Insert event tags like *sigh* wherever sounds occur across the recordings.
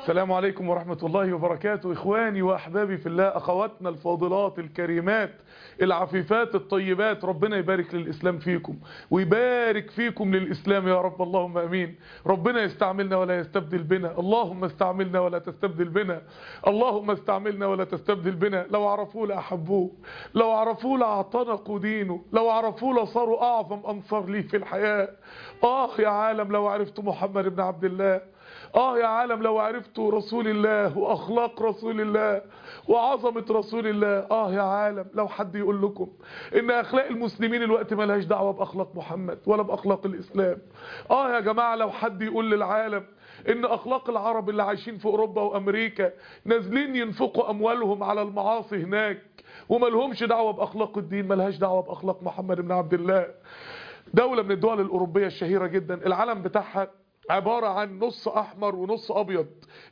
السلام عليكم ورحمة الله وبركاته. إخواني وأحبابي في الله أخواتنا الفاضلات الكريمات العفيفات الطيبات ربنا يبارك للإسلام فيكم ويبارك فيكم للإسلام يا رب. اللهم أمين. ربنا يستعملنا ولا يستبدل بنا. اللهم استعملنا ولا تستبدل بنا. اللهم استعملنا ولا تستبدل بنا. لو عرفوه لأحبوه لو عرفوه لأعتنقوا دينه. لو عرفوه لصاروا أعظم أنصار ليه في الحياة. آه يا عالم لو عرفت محمد بن عبد الله آه يا عالم لو عرفتوا رسول الله وأخلاق رسول الله وعظمة رسول الله آه يا عالم لو حد يقول لكم إن أخلاق المسلمين الوقت ما لهاش دعوة بأخلاق محمد ولا بأخلاق الإسلام. آه يا جماعة لو حد يقول للعالم إن أخلاق العرب اللي عايشين في أوروبا وأمريكا نازلين ينفقوا أموالهم على المعاصي هناك وما لهمش دعوة بأخلاق الدين ما لهاش دعوة بأخلاق محمد بن عبد الله. دولة من الدول الأوروبية الشهيرة جدا العلم بتاعها عبارة عن نص أحمر ونص أبيض.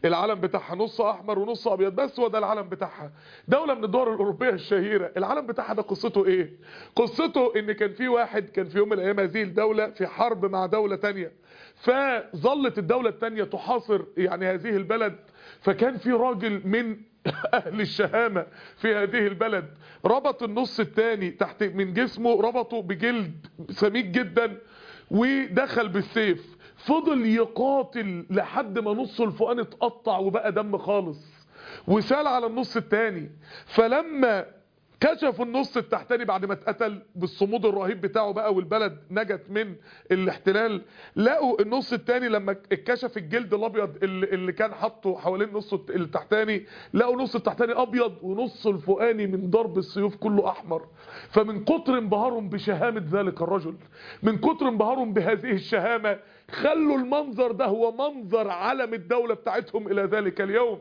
العلم بتاعها نص أحمر ونص أبيض بس هو ده العلم بتاعها. دولة من الدول الأوروبية الشهيرة العلم بتاعها ده قصته إيه؟ قصته إن كان في واحد كان في يوم من الأيام هذه الدولة في حرب مع دولة تانية. فظلت الدولة التانية تحاصر يعني هذه البلد. فكان في راجل من *laughs* أهل الشهامة في هذه البلد. ربط النص التاني تحت من جسمه ربطه بجلد سميك جدا ودخل بالسيف. فضل يقاتل لحد ما نصه الفوقاني اتقطع وبقى دم خالص وسال على النص التاني. فلما كشفوا النص التحتاني بعد ما اتقتل بالصمود الرهيب بتاعه بقى والبلد نجت من الاحتلال لقوا النص التاني لما اتكشف الجلد الابيض اللي, كان حاطه حوالين النص التحتاني لقوا نص التحتاني ابيض ونص الفوقاني من ضرب السيوف كله احمر. فمن كتر انبهارهم بشهامة ذلك الرجل من كتر انبهارهم بهذه الشهامة خلوا المنظر ده هو منظر علم الدولة بتاعتهم إلى ذلك اليوم.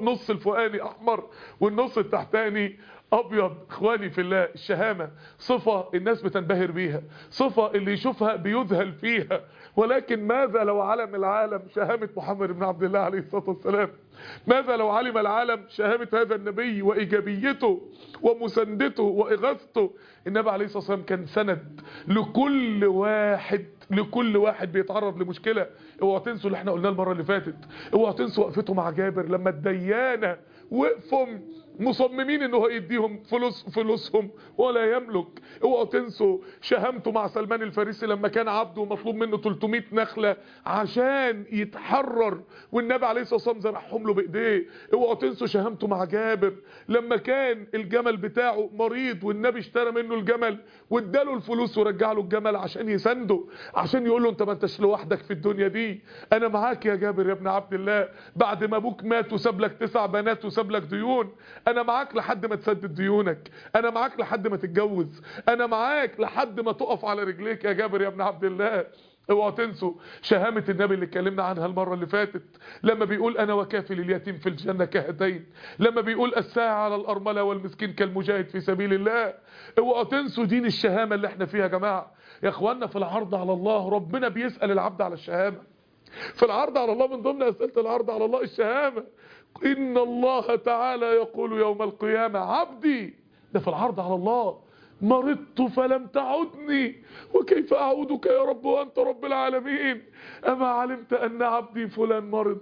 نص الفوقاني أحمر والنص التحتاني أبيض. إخواني في الله الشهامة صفة الناس بتنبهر بيها صفة اللي يشوفها بيذهل فيها. ولكن ماذا لو علم العالم شهامة محمد بن عبد الله عليه الصلاة والسلام؟ ماذا لو علم العالم شهامة هذا النبي وإيجابيته ومساندته وإغاثته؟ النبي عليه الصلاة والسلام كان سند لكل واحد لكل واحد بيتعرض لمشكلة. اوعوا تنسوا اللي إحنا قلناه المرة اللي فاتت. اوعوا تنسوا وقفته مع جابر لما الديانة وقفوا مصممين إنه هيديهم فلوس فلوسهم ولا يملك. اوعوا تنسوا شهامته مع سلمان الفارسي لما كان عبده مطلوب منه 300 نخلة عشان يتحرر والنبي عليه الصلاة والسلام زرعهم له بإيديه. اوعوا تنسوا شهامته مع جابر لما كان الجمل بتاعه مريض والنبي اشترى منه الجمل واداله الفلوس ورجع له الجمل عشان يسنده عشان يقول له انت ما انتش لوحدك في الدنيا دي. أنا معاك يا جابر يا ابن عبد الله بعد ما أبوك مات وساب لك تسع بنات وساب لك ديون أنا معاك لحد ما تسدد ديونك. أنا معاك لحد ما تتجوز. أنا معاك لحد ما تقف على رجليك يا جابر يا ابن عبد الله. اوعوا تنسوا شهامة النبي اللي اتكلمنا عنها المرة اللي فاتت. لما بيقول أنا وكافل اليتيم في الجنة كهتين لما بيقول الساعة على الأرملة والمسكين كالمجاهد في سبيل الله. اوعوا تنسوا دين الشهامة اللي إحنا فيها يا جماعة. يا اخوانا في العرض على الله ربنا بيسأل العبد على الشهامة. في العرض على الله من ضمن أسئلة العرض على الله الشهامة. إن الله تعالى يقول يوم القيامة عبدي ده في العرض على الله. مرضت فلم تعدني. وكيف أعودك يا رب وأنت رب العالمين؟ أما علمت أن عبدي فلان مرض؟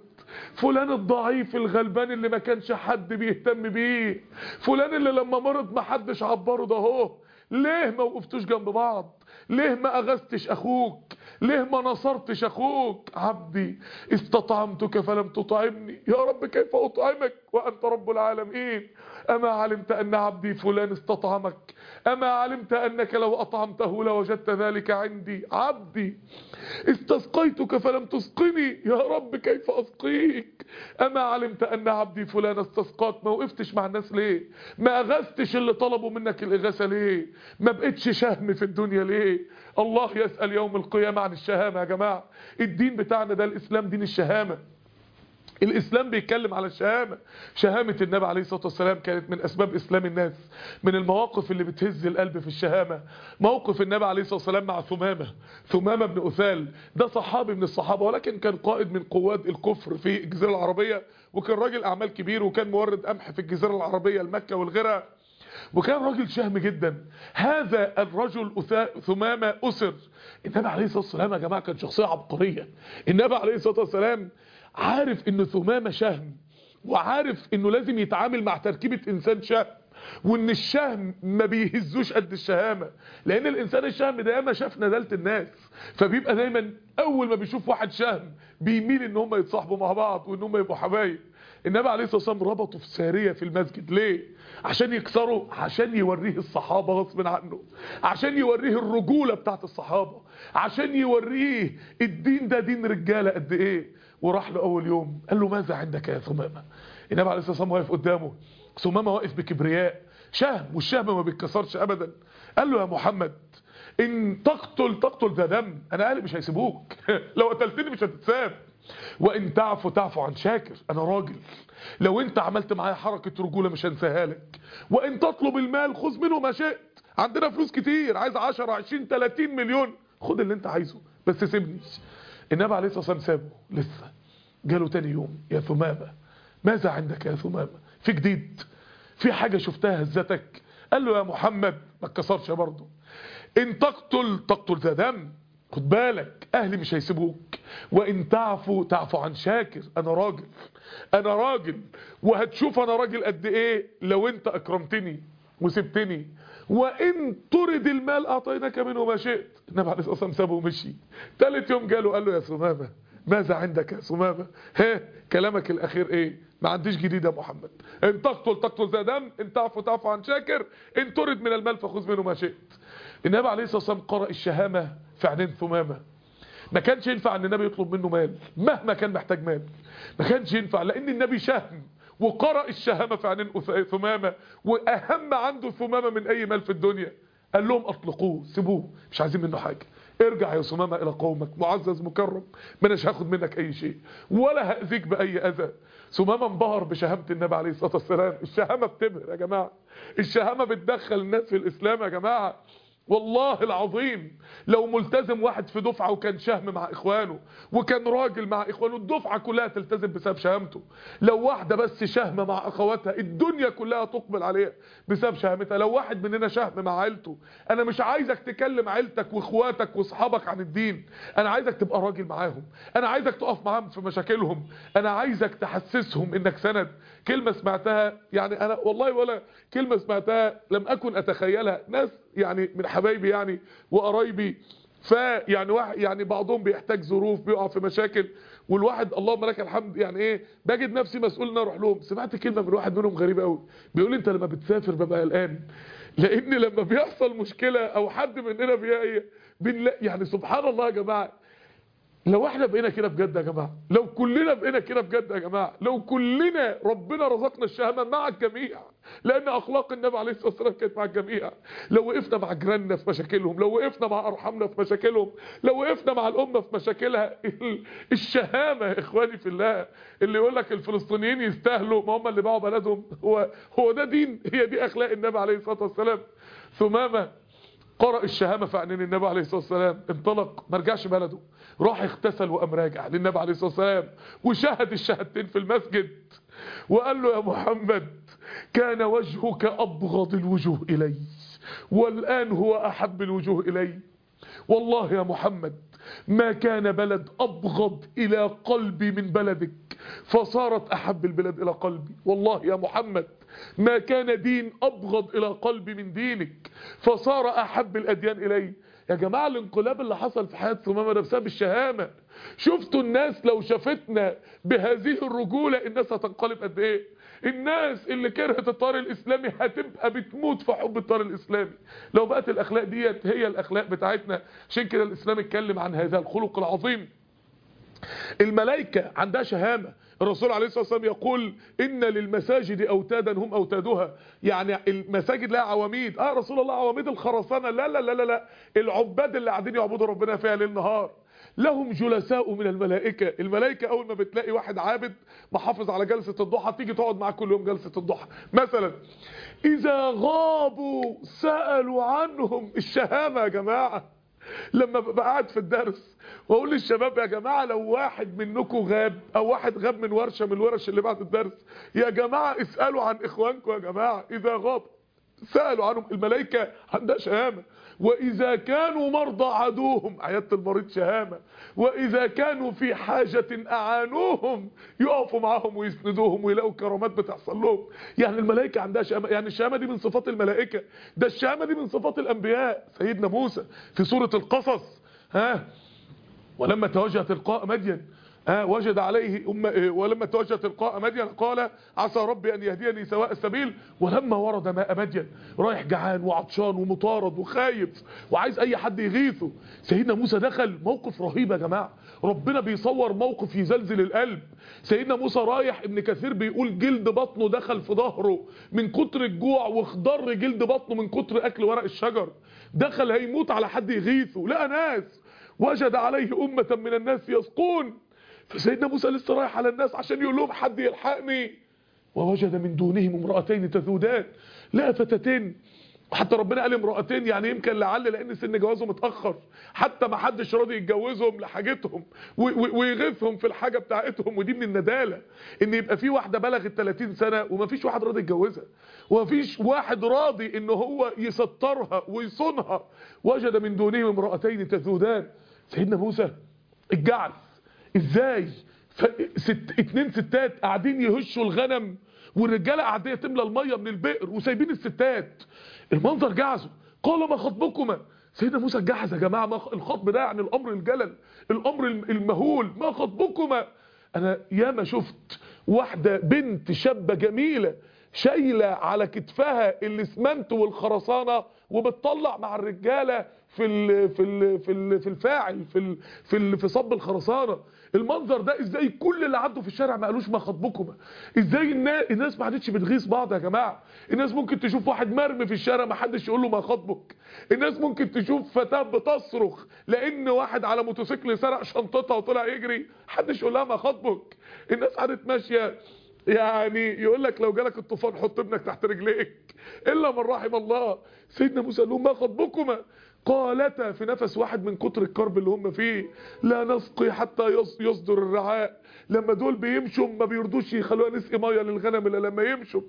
فلان الضعيف الغلبان اللي ما كانش حد بيهتم بيه. فلان اللي لما مرض ما حدش عبره ده هو. ليه ما وقفتوش جنب بعض؟ ليه ما أغثتش أخوك؟ ليه ما نصرتش أخوك؟ عبدي استطعمتك فلم تطعمني. يا رب كيف أطعمك؟ وأنت رب العالمين. أما علمت أن عبدي فلان استطعمك؟ أما علمت أنك لو أطعمته لوجدت ذلك عندي. عبدي استسقيتك فلم تسقني. يا رب كيف أسقيك؟ أما علمت أن عبدي فلان استسقاك؟ ما وقفتش مع الناس ليه؟ ما أغثتش اللي طلبوا منك الإغاثة ليه؟ ما بقتش شهم في الدنيا ليه؟ الله يسأل يوم القيامة عن الشهامة يا جماعة. الدين بتاعنا ده الإسلام دين الشهامة. الإسلام بيتكلم على الشهامة شهامة النبي عليه الصلاة والسلام كانت من أسباب إسلام الناس من المواقف اللي بتهز القلب في الشهامة. موقف النبي عليه الصلاة والسلام مع ثمامة. ثمامة بن أثال ده صحابي من الصحابة ولكن كان قائد من قوات الكفر في الجزيرة العربية وكان راجل أعمال كبير وكان مورد قمح في الجزيرة العربية المكة والغيرها. وكان راجل شهم جدا. هذا الرجل ثمامة أسر. النبي عليه الصلاة والسلام يا جماعة كان شخصية عبقرية. النبي عليه الصلاة والسلام عارف ان ثمامة شهم وعارف إنه لازم يتعامل مع تركيبة إنسان شهم وإن الشهم ما بيهزوش قد الشهامة لأن الإنسان الشهم ده ياما شاف ندالة الناس فبيبقى دايما أول ما بيشوف واحد شهم بيميل إن هم يتصاحبوا مع بعض وإن هم يبقوا حبايب. النبي عليه الصلاة والسلام ربطه في سارية في المسجد. ليه؟ عشان يكسره عشان يوريه الصحابة غصب عنه عشان يوريه الرجولة بتاعت الصحابة عشان يوريه الدين ده دين رجالة قد إيه. وراح له اول يوم قال له ماذا عندك يا ثمامة؟ النبي عليه الصلاة والسلام واقف قدامه ثمامة واقف بكبرياء شهم والشهم ما بيتكسرش ابدا. قال له يا محمد إن تقتل تقتل ذا دم أنا أهلي مش هيسيبوك. *laughs* لو قتلتني مش هتتساب. وإن تعفو تعفو عن شاكر أنا راجل. لو أنت عملت معايا حركة رجولة مش هنساها لك. وإن تطلب المال خذ منه ما شئت. عندنا فلوس كتير عايز 10 20 30 مليون. خد اللي أنت عايزه بس سيبني النبي عليه الصلاة والسلام سابه. لسه. جاله تاني يوم. يا ثمامة ماذا عندك يا ثمامة؟ في جديد. في حاجة شفتها هزتك قال له يا محمد ما اتكسرش برضه. إن تقتل تقتل ذا دم خد بالك أهلي مش هيسيبوك. وإن تعفو تعفو عن شاكر. أنا راجل. أنا راجل. وهتشوف أنا راجل قد إيه؟ لو أنت أكرمتني وسبتني وإن ترد المال أعطيناك منه ما شئت. النبي عليه الصلاة والسلام سابه ومشي. ثالث يوم جاله قال له يا ثمامه ماذا عندك يا ثمامه ها كلامك الأخير إيه؟ ما عنديش جديد يا محمد. إن تقتل تقتل ذا دم إن تعفو تعفو عن شاكر إن ترد من المال فخذ منه ما شئت. النبي عليه الصلاة والسلام قرأ الشهامة في عينين ثمامه ما كانش ينفع إن النبي يطلب منه مال مهما كان محتاج مال. ما كانش ينفع لأن النبي شهم. وقرأ الشهامة في عينين ثمامة وأهم عنده ثمامة من أي مال في الدنيا. قال لهم أطلقوه سيبوه مش عايزين منه حاجة. ارجع يا ثمامة إلى قومك معزز مكرم ما اناش هاخد منك أي شيء ولا هأذيك بأي أذى. ثمامة انبهر بشهامة النبي عليه الصلاة والسلام. الشهامة بتبهر يا جماعة. الشهامة بتدخل الناس في الإسلام يا جماعة. والله العظيم لو ملتزم واحد في دفعة وكان شهم مع إخوانه وكان راجل مع إخوانه الدفعة كلها تلتزم بسبب شهامته. لو واحدة بس شهم مع أخواتها الدنيا كلها تقبل عليها بسبب شهامتها. لو واحد مننا شهم مع عيلته أنا مش عايزك تكلم عيلتك وإخواتك وأصحابك عن الدين. أنا عايزك تبقى راجل معاهم. أنا عايزك تقف معاهم في مشاكلهم. أنا عايزك تحسسهم إنك سند. كلمة سمعتها يعني أنا والله ولا كلمة سمعتها لم أكن أتخيلها. ناس يعني من حبايبي يعني وقرايبي فيعني واحد يعني بعضهم بيحتاج ظروف بيقع في مشاكل والواحد اللهم لك الحمد يعني إيه بجد نفسي مسؤول إن أروح لهم. سمعت كلمة من واحد منهم غريبة قوي بيقول لي أنت لما بتسافر ببقى قلقان لأن لما بيحصل مشكلة أو حد مننا بيلاقي بنلاقي يعني سبحان الله يا جماعة لو إحنا بقينا كده بجد يا جماعة لو كلنا بقينا كده بجد يا جماعة لو كلنا ربنا رزقنا الشهامة مع الجميع لأن أخلاق النبي عليه الصلاة والسلام كانت مع الجميع. لو وقفنا مع جيراننا في مشاكلهم لو وقفنا مع أرحامنا في مشاكلهم لو وقفنا مع الأمة في مشاكلها ال- الشهامة يا إخواني في الله اللي يقول لك الفلسطينيين يستاهلوا ما هم اللي باعوا بلدهم هو هو ده دين هي دي أخلاق النبي عليه الصلاة والسلام. ثمامة قرأ الشهامة في عينين النبي عليه الصلاة والسلام انطلق ما رجعش بلده راح اغتسل وقام راجع للنبي عليه الصلاة والسلام. وشهد الشهادتين في المسجد وقال له يا محمد كان وجهك أبغض الوجوه إلي والآن هو أحب الوجوه إلي. والله يا محمد ما كان بلد أبغض إلى قلبي من بلدك فصارت أحب البلاد إلى قلبي. والله يا محمد ما كان دين أبغض إلى قلبي من دينك. فصار أحب الأديان إلي. يا جماعة الانقلاب اللي حصل في حياة ثمامة ده بسبب الشهامة شفتوا الناس لو شافتنا بهذه الرجولة الناس هتنقلب قد إيه؟ الناس اللي كرهت الطار الإسلامي هتبقى بتموت في حب الطار الإسلامي. لو بقت الأخلاق ديت هي الأخلاق بتاعتنا. عشان كده الإسلام اتكلم عن هذا الخلق العظيم. الملائكة عندها شهامة. الرسول عليه الصلاة والسلام يقول إن للمساجد أوتادا هم أوتادها. يعني المساجد لها عواميد. آه رسول الله عواميد الخرسانة. لا لا لا لا, لا. العباد اللي قاعدين يعبدوا ربنا فيها ليل نهار. لهم جلساء من الملائكة. الملائكة أول ما بتلاقي واحد عابد محافظ على جلسة الضحى تيجي تقعد معاه كل يوم جلسة الضحى. مثلا إذا غابوا سألوا عنهم الشهامة يا جماعة. لما ببقى قاعد في الدرس وأقول للشباب يا جماعة لو واحد منكم غاب أو واحد غاب من ورشة من الورش اللي بعد الدرس يا جماعة اسألوا عن إخوانكم يا جماعة إذا غاب سألوا عنهم الملائكة عندها شهامة. وإذا كانوا مرضى عادوهم عيادة المريض شهامة. وإذا كانوا في حاجة أعانوهم يقفوا معاهم ويسندوهم ويلاقوا كرامات بتحصل لهم. يعني الملائكة عندها شهامة يعني الشهامة دي من صفات الملائكة. ده الشهامة دي من صفات الأنبياء. سيدنا موسى في سورة القصص ها ولما توجه تلقاء مدين ها وجد عليه أم ولما توجه تلقاء مدين قال عسى ربي أن يهديني سواء السبيل. ولما ورد ماء مدين رايح جعان وعطشان ومطارد وخايف وعايز أي حد يغيثه. سيدنا موسى دخل موقف رهيب يا جماعة. ربنا بيصور موقف يزلزل القلب. سيدنا موسى رايح ابن كثير بيقول جلد بطنه دخل في ظهره من كتر الجوع واخضر جلد بطنه من كتر أكل ورق الشجر. دخل هيموت على حد يغيثه. لقى ناس وجد عليه أمة من الناس يسقون. فسيدنا موسى لسه رايح على الناس عشان يقول لهم حد يلحقني. ووجد من دونهم امرأتين تذودان لا فتاتين حتى ربنا قال امرأتين يعني يمكن لعل لأن سن جوازهم اتأخر. حتى ما حدش راضي يتجوزهم لحاجتهم ويغيثهم في الحاجة بتاعتهم ودي من الندالة. إن يبقى في واحدة بلغت 30 سنة وما فيش واحد راضي يتجوزها. وما فيش واحد راضي إن هو يسترها ويصونها. وجد من دونهم امرأتين تذودان سيدنا موسى الجعل إزاي؟ ست اتنين ستات قاعدين يهشوا الغنم والرجالة قاعديه تملى المية من البئر وسايبين الستات. المنظر جعزه. قال ما خطبكما؟ سيدنا موسى جعز يا جماعة ما الخطب ده يعني الأمر الجلل الأمر المهول. ما خطبكما؟ أنا ياما شفت واحدة بنت شابة جميلة شايلة على كتفها الاسمنت والخرسانة وبتطلع مع الرجالة في ال في ال في ال في الفاعل في ال في في صب الخرسانة. المنظر ده إزاي كل اللي عدوا في الشارع ما قالوش ما خطبكما إزاي الناس ما عادتش بتغيظ بعض يا جماعة؟ الناس ممكن تشوف واحد مرمي في الشارع ما حدش يقول له ما خطبك. الناس ممكن تشوف فتاة بتصرخ لأن واحد على موتوسيكل سرق شنطتها وطلع يجري محدش يقول لها ما خطبك. الناس قعدت ماشية. يعني يقول لك لو جالك الطوفان حط ابنك تحت رجليك. إلا من رحم الله. سيدنا موسى قال لهم ما خطبكما؟ قالتا في نفس واحد من كتر الكرب اللي هم فيه لا نسقي حتى يصدر الرعاء. لما دول بيمشوا ما بيرضوش يخلوها نسقي مية للغنم إلا لما يمشوا.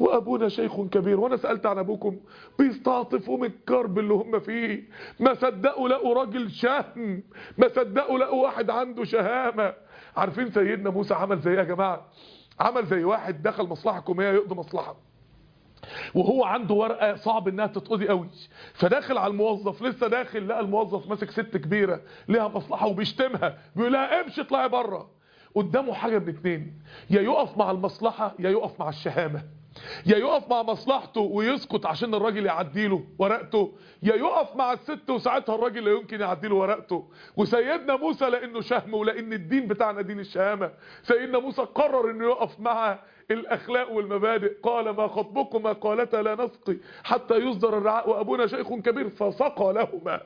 وأبونا شيخ كبير وأنا سألت عن أبوكم بيستعطفوا من الكرب اللي هم فيه. ما صدقوا لقوا راجل شهم. ما صدقوا لقوا واحد عنده شهامة. عارفين سيدنا موسى عمل زي إيه يا جماعة؟ عمل زي واحد دخل مصلحة حكوميه يقضي مصلحة. وهو عنده ورقة صعب إنها تتقضي قوي. فداخل على الموظف لسه داخل لقى الموظف ماسك ست كبيرة ليها مصلحة وبيشتمها. بيقول لها امشي اطلعي بره. قدامه حاجة من اتنين. يا يقف مع المصلحة يا يقف مع الشهامة. يا يقف مع مصلحته ويسكت عشان الراجل يعديله ورقته. يا يقف مع الست وساعتها الراجل لا يمكن يعديله ورقته. وسيدنا موسى لأنه شهم ولأن الدين بتاعنا دين الشهامة. سيدنا موسى قرر إنه يقف مع الأخلاق والمبادئ. قال ما خطبكما قالتا لا نسقي حتى يصدر الرعاء وأبونا شيخ كبير. فسقى لهما.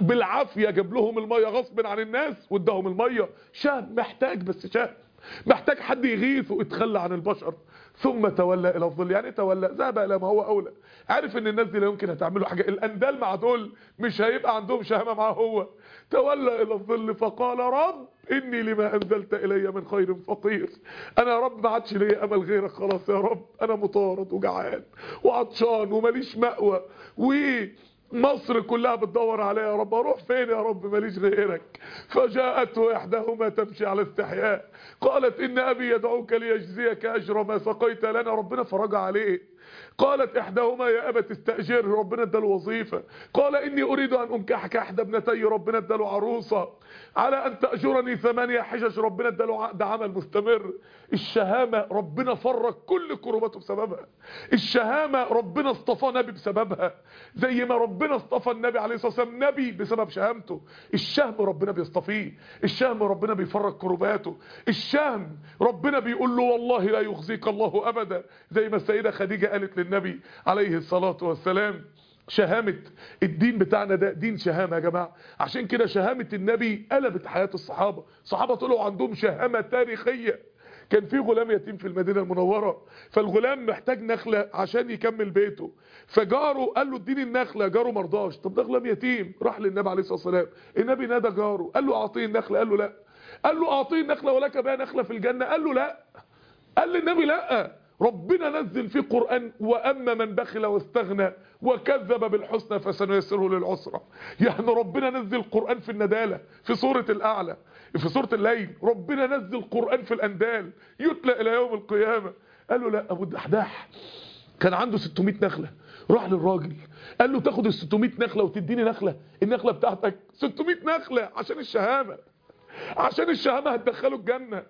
بالعافية جاب لهم المية غصب عن الناس واداهم المية. شهم محتاج بس شهم. محتاج حد يغيثه اتخلى عن البشر ثم تولى إلى الظل. يعني تولى؟ ذهب إلى ما هو أولى. عارف إن الناس دي لا يمكن هتعملوا حاجة الأندال مع دول مش هيبقى عندهم شهامة معاه هو. تولى إلى الظل فقال رب إني لما أنزلت إلي من خير فقير. أنا يا رب ما عادش ليا أمل غيرك. خلاص يا رب أنا مطارد وجعان وعطشان وماليش مأوى. و مصر كلها بتدور عليا يا رب. أروح فين يا رب؟ ماليش غيرك. فجاءته إحداهما تمشي على استحياء. قالت إن أبي يدعوك ليجزيك أجر ما سقيت لنا. ربنا فرج عليه. قالت إحداهما يا أبت استاجر ربنا اداله وظيفة. قال إني أريد أن أنكحك إحدى ابنتي ربنا اداله عروسة. على أن تأجرني ثمانية حجج ربنا اداله عقد عمل مستمر. الشهامة ربنا فرج كل كرباته بسببها. الشهامة ربنا اصطفى نبي بسببها. زي ما ربنا اصطفى النبي عليه الصلاة والسلام نبي بسبب شهامته. الشهم ربنا بيصطفيه. الشهم ربنا بيفرج كرباته. الشهم ربنا بيقول له والله لا يخزيك الله أبدا. زي ما السيدة خديجة قالت للنبي عليه الصلاة والسلام. شهامة الدين بتاعنا ده دين شهامة يا جماعة. عشان كده شهامة النبي قلبت حياة الصحابة. الصحابة طلعوا عندهم شهامة تاريخية. كان في غلام يتيم في المدينة المنورة. فالغلام محتاج نخلة عشان يكمل بيته. فجاره قال له اديني النخلة. جاره مرضاش طب ده غلام يتيم. راح للنبي عليه الصلاة والسلام. النبي نادى جاره. قال له أعطيه النخلة. قال له لا. قال له أعطيه النخلة ولك بها نخلة في الجنة. قال له لا. قال للنبي لا. ربنا نزل فيه قرآن وأما من بخل واستغنى وكذب بالحسنى فسنيسره للعسرى. يعني ربنا نزل قرآن في الندالة في سورة الأعلى في سورة الليل. ربنا نزل قرآن في الأندال يتلى إلى يوم القيامة. قال له لا أبو الدحداح كان عنده 600 نخلة. راح للراجل قال له تاخد ال 600 نخلة وتديني نخلة النخلة بتاعتك 600 نخلة عشان الشهامة. عشان الشهامة هتدخله الجنة.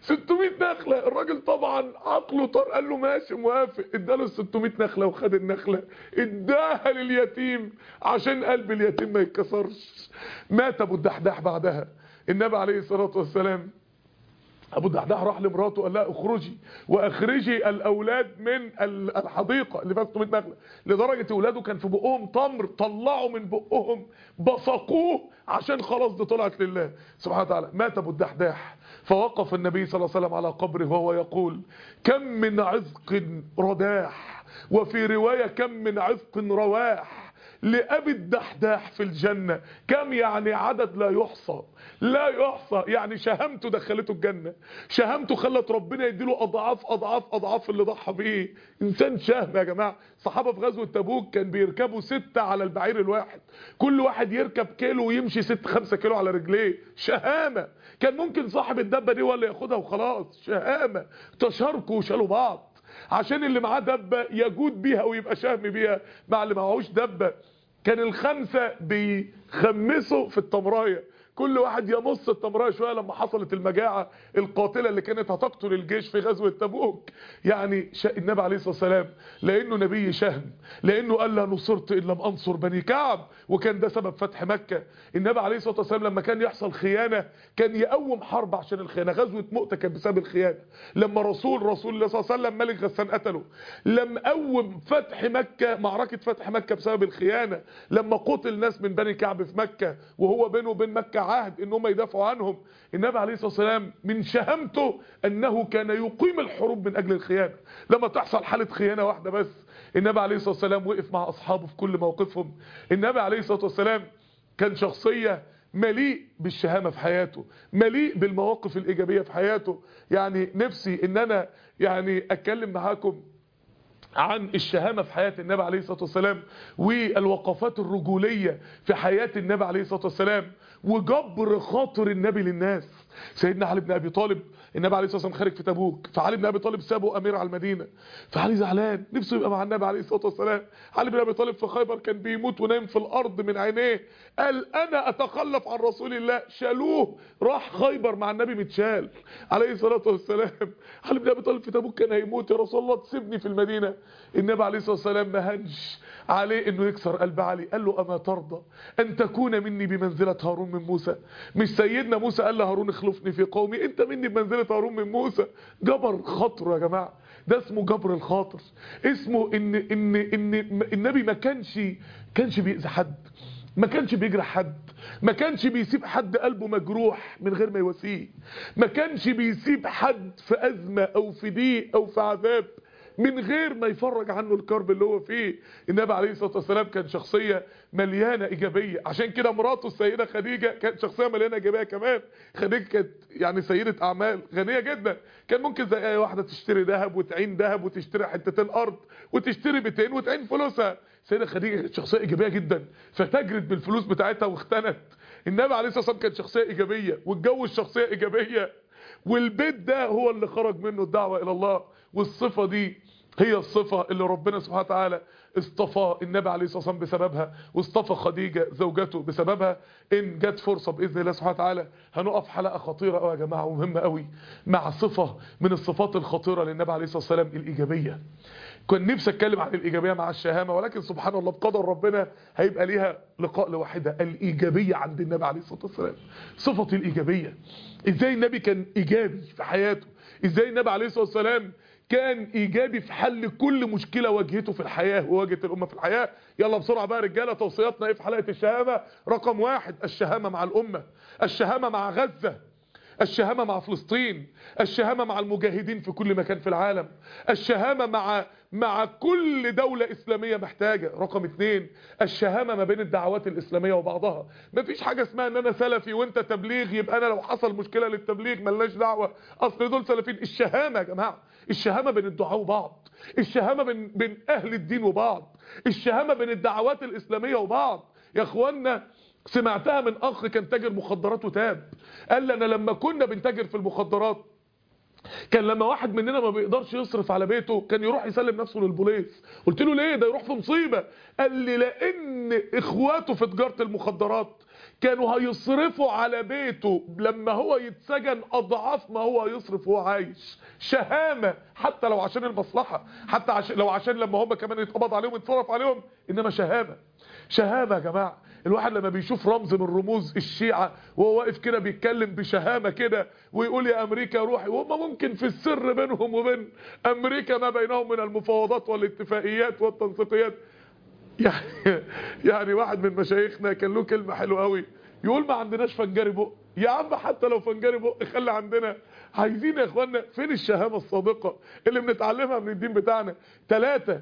600 نخلة. الراجل طبعا عقله طار قال له ماشي موافق. اداله ال 600 نخلة وخد النخلة. اداها لليتيم عشان قلب اليتيم ما يتكسرش. مات أبو الدحداح بعدها. النبي عليه الصلاة والسلام أبو الدحداح راح لمراته قال لها اخرجي وأخرجي الأولاد من الحديقة اللي فيها 600 نخله لدرجة أولاده كان في بقهم تمر طلعوا من بقهم بصقوه عشان خلاص دي طلعت لله. سبحانه وتعالى. مات أبو الدحداح. فوقف النبي صلى الله عليه وسلم على قبره وهو يقول كم من عزق رداح وفي رواية كم من عزق رواح؟ لأبي الدحداح في الجنة. كم يعني عدد لا يحصى؟ لا يحصى. يعني شهامته دخلته الجنة. شهامته خلت ربنا يديله أضعاف أضعاف أضعاف اللي ضحى بيه. إنسان شهم يا جماعة. صحابة في غزوة تبوك كان بيركبوا ستة على البعير الواحد. كل واحد يركب كيلو ويمشي ست خمسة كيلو على رجليه. شهامة. كان ممكن صاحب الدبة دي ولا ياخدها وخلاص. شهامة. تشاركوا وشالوا بعض. عشان اللي معاه دبة يجود بيها ويبقى شهم بيها. مع اللي معهوش دبة كان الخمسة بيخمسوا في التمراية. كل واحد يمص التمراية شوية لما حصلت المجاعة القاتلة اللي كانت هتقتل الجيش في غزوة تبوك. يعني النبي عليه الصلاة والسلام لأنه نبي شهم لأنه قال لا نصرت إن لم أنصر بني كعب. وكان ده سبب فتح مكة. النبي عليه الصلاة والسلام لما كان يحصل خيانة كان يقوم حرب عشان الخيانة. غزوة مؤتة كانت بسبب الخيانة. لما رسول رسول الله صلى الله عليه وسلم ملك غسان قتله. لما قوم فتح مكة معركة فتح مكة بسبب الخيانة. لما قتل ناس من بني كعب في مكة وهو بينه وبين مكة عهد إن هم يدافعوا عنهم. النبي عليه الصلاة والسلام من شهامته أنه كان يقيم الحروب من أجل الخيانة. لما تحصل حالة خيانة واحدة بس النبي عليه الصلاة والسلام وقف مع أصحابه في كل موقفهم. النبي عليه الصلاة والسلام كان شخصية مليء بالشهامة في حياته مليء بالمواقف الإيجابية في حياته. يعني نفسي إن أنا يعني أتكلم معاكم عن الشهامة في حياة النبي عليه الصلاة والسلام والوقفات الرجولية في حياة النبي عليه الصلاة والسلام وجبر خاطر النبي للناس. سيدنا علي بن أبي طالب النبي عليه الصلاة والسلام خارج في تبوك فعلي بن أبي طالب سابه أمير على المدينة فعلي زعلان نفسه يبقى مع النبي عليه الصلاة والسلام. علي بن أبي طالب في خيبر كان بيموت ونايم في الأرض من عينيه قال أنا أتخلف عن رسول الله شالوه راح خيبر مع النبي متشال عليه الصلاة والسلام. *laughs* علي بن أبي طالب في تبوك كان هيموت يا رسول الله تسيبني في المدينة. النبي عليه الصلاة والسلام ما هنش عليه إنه يكسر قلب علي قال له أما ترضى أن تكون مني بمنزلة هارون من موسى؟ مش سيدنا موسى قال لهارون اخلفني في قومي. انت مني بمنزلة هارون من موسى. جبر خاطره يا جماعة. ده اسمه جبر الخاطر. اسمه ان ان ان النبي ما كانش كانش بيأذي حد. ما كانش بيجرح حد. ما كانش بيسيب حد قلبه مجروح من غير ما يواسيه. ما كانش بيسيب حد في أزمة أو في ضيق أو في عذاب. من غير ما يفرج عنه الكرب اللي هو فيه. النبي عليه الصلاة والسلام كان شخصية مليانة إيجابية. عشان كده مراته السيدة خديجة كانت شخصية مليانة إيجابية كمان. خديجة كانت يعني سيدة أعمال غنية جدا. كان ممكن زي أي واحدة تشتري ذهب وتعين ذهب وتشتري حتتين أرض وتشتري بيتين وتعين فلوسها. سيدة خديجة كانت شخصية إيجابية جدا. فتجرت بالفلوس بتاعتها واختنت. النبي عليه الصلاة والسلام كان شخصية إيجابية. واتجوز شخصية إيجابية. والبيت ده هو اللي خرج منه الدعوة إلى الله. والصفة دي هي الصفة اللي ربنا سبحانه وتعالى اصطفى النبي عليه الصلاة والسلام بسببها واصطفى خديجة زوجته بسببها. إن جت فرصة بإذن الله سبحانه وتعالى هنقف حلقة خطيرة قوي يا جماعة ومهمة قوي مع صفة من الصفات الخطيرة للنبي عليه الصلاة والسلام الإيجابية. كنت نفسي أتكلم عن الإيجابية مع الشهامة ولكن سبحان الله بقدر ربنا هيبقى ليها لقاء لوحدة الإيجابية عند النبي عليه الصلاة والسلام. صفة الإيجابية. إزاي النبي كان إيجابي في حياته؟ إزاي النبي عليه الصلاة والسلام كان إيجابي في حل كل مشكلة واجهته في الحياة وواجهت الأمة في الحياة. يلا بسرعة بقى رجالة توصياتنا إيه في حلقة الشهامة؟ رقم واحد الشهامة مع الأمة الشهامة مع غزة الشهامة مع فلسطين الشهامة مع المجاهدين في كل مكان في العالم الشهامة مع مع كل دولة إسلامية محتاجة. رقم اتنين الشهامة ما بين الدعوات الإسلامية وبعضها. مفيش حاجة اسمها إن أنا سلفي وأنت تبليغ يبقى أنا لو حصل مشكلة للتبليغ ملناش دعوة. أصل دول سلفيين. الشهامة يا جماعة الشهامة بين الدعاء وبعض. الشهامة بين, بين أهل الدين وبعض. الشهامة بين الدعوات الإسلامية وبعض. يا اخوانا سمعتها من أخ كان تاجر مخدرات وتاب قال أنا لما كنا بنتاجر في المخدرات كان لما واحد مننا ما بيقدرش يصرف على بيته كان يروح يسلم نفسه للبوليس. قلت له ليه؟ ده يروح في مصيبة. قال لي لأن إخواته في تجارة المخدرات كانوا هيصرفوا على بيته. لما هو يتسجن أضعاف ما هو يصرف وهو عايش. شهامة حتى لو عشان المصلحة حتى عشان لو عشان لما هم كمان يتقبض عليهم يتصرف عليهم إنما شهامة. شهامة يا جماعة. الواحد لما بيشوف رمز من رموز الشيعة وهو واقف كده بيتكلم بشهامة كده ويقول يا أمريكا روحي وهم ممكن في السر بينهم وبين أمريكا ما بينهم من المفاوضات والاتفاقيات والتنسيقيات. يعني *laughs* يعني واحد من مشايخنا كان له كلمة حلوة قوي. يقول ما عندناش فنجاري بق. يا عم حتى لو فنجاري بق خلي عندنا. عايزين يا إخوانا فين الشهامة الصادقة؟ اللي بنتعلمها من الدين بتاعنا. ثلاثة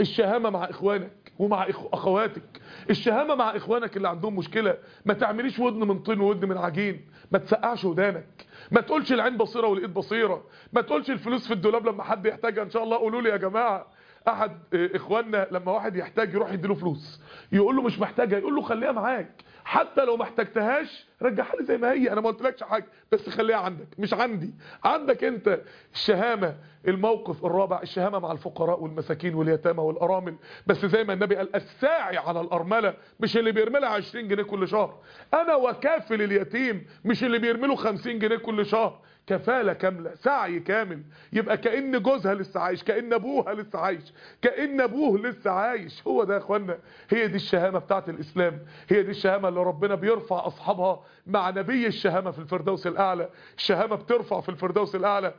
الشهامة مع إخوانك ومع أخواتك. الشهامة مع إخوانك اللي عندهم مشكلة. ما تعمليش ودن من طين وودن من عجين. ما تسقعش ودانك. ما تقولش العين بصيرة والإيد بصيرة. ما تقولش الفلوس في الدولاب لما حد يحتاجها. إن شاء الله قولوا لي يا جماعة. أحد إخواننا لما واحد يحتاج يروح يديله فلوس يقول له مش محتاجها يقول له خليها معاك حتى لو ما احتجتهاش رجعها لي زي ما هي. أنا ما قلتلكش حاجة بس خليها عندك. مش عندي. عندك أنت الشهامة الموقف الرابع الشهامة مع الفقراء والمساكين واليتامى والأرامل. بس زي ما النبي قال الساعي على الأرملة مش اللي بيرملها 20 جنيه كل شهر. أنا وكافل اليتيم مش اللي بيرمله 50 جنيه كل شهر. كفالة كاملة سعي كامل. يبقى كأن جوزها لسه عايش كأن أبوها لسه عايش كأن أبوه لسه عايش. هو ده يا إخوانا هي دي الشهامة بتاعت الإسلام. هي دي الشهامة اللي ربنا بيرفع أصحابها مع نبي الشهامة في الفردوس الأعلى. الشهامة بترفع في الفردوس الأعلى.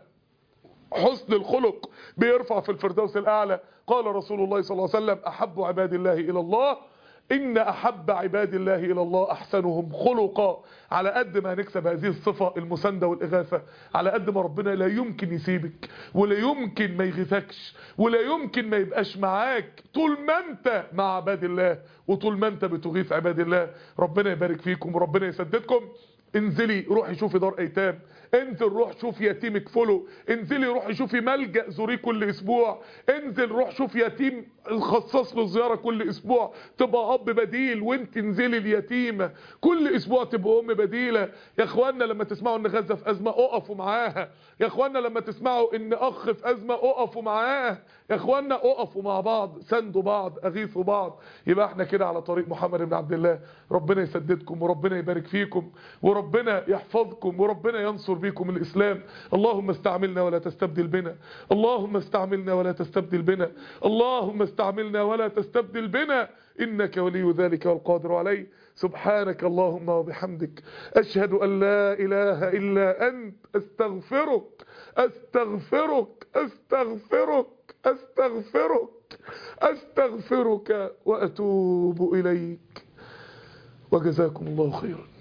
حسن الخلق بيرفع في الفردوس الأعلى. قال رسول الله صلى الله عليه وسلم أحب عباد الله إلى الله إن أحب عباد الله إلى الله أحسنهم خلقا. على قد ما هنكسب هذه الصفة المساندة والإغاثة على قد ما ربنا لا يمكن يسيبك ولا يمكن ما يغيثكش ولا يمكن ما يبقاش معاك. طول ما أنت مع عباد الله وطول ما أنت بتغيث عباد الله ربنا يبارك فيكم وربنا يسددكم. انزلي روحي شوفي دار أيتام. انزل روح شوف يتيم اكفله انزلي روحي شوفي ملجأ زوريه كل أسبوع انزل روح شوف يتيم الخصص له زيارة كل أسبوع تبقى أب بديل وانت انزلي اليتيمة كل أسبوع تبقى أم بديلة. يا اخوانا لما تسمعوا إن غزة في أزمة أقفوا معاها. يا اخوانا لما تسمعوا إن أخ في أزمة أقفوا معاه. يا اخوانا أقفوا مع بعض سندوا بعض أغيثوا بعض. يبقى إحنا كده على طريق محمد بن عبد الله. ربنا يسددكم وربنا يبارك فيكم وربنا يحفظكم وربنا ينصر بيكم الإسلام. اللهم استعملنا ولا تستبدل بنا. اللهم استعملنا ولا تستبدل بنا. اللهم استعملنا ولا تستبدل بنا. إنك ولي ذلك والقادر عليه. سبحانك اللهم وبحمدك. أشهد أن لا إله إلا أنت. أستغفرك. أستغفرك. أستغفرك. أستغفرك. أستغفرك وأتوب إليك. وجزاكم الله خيرا.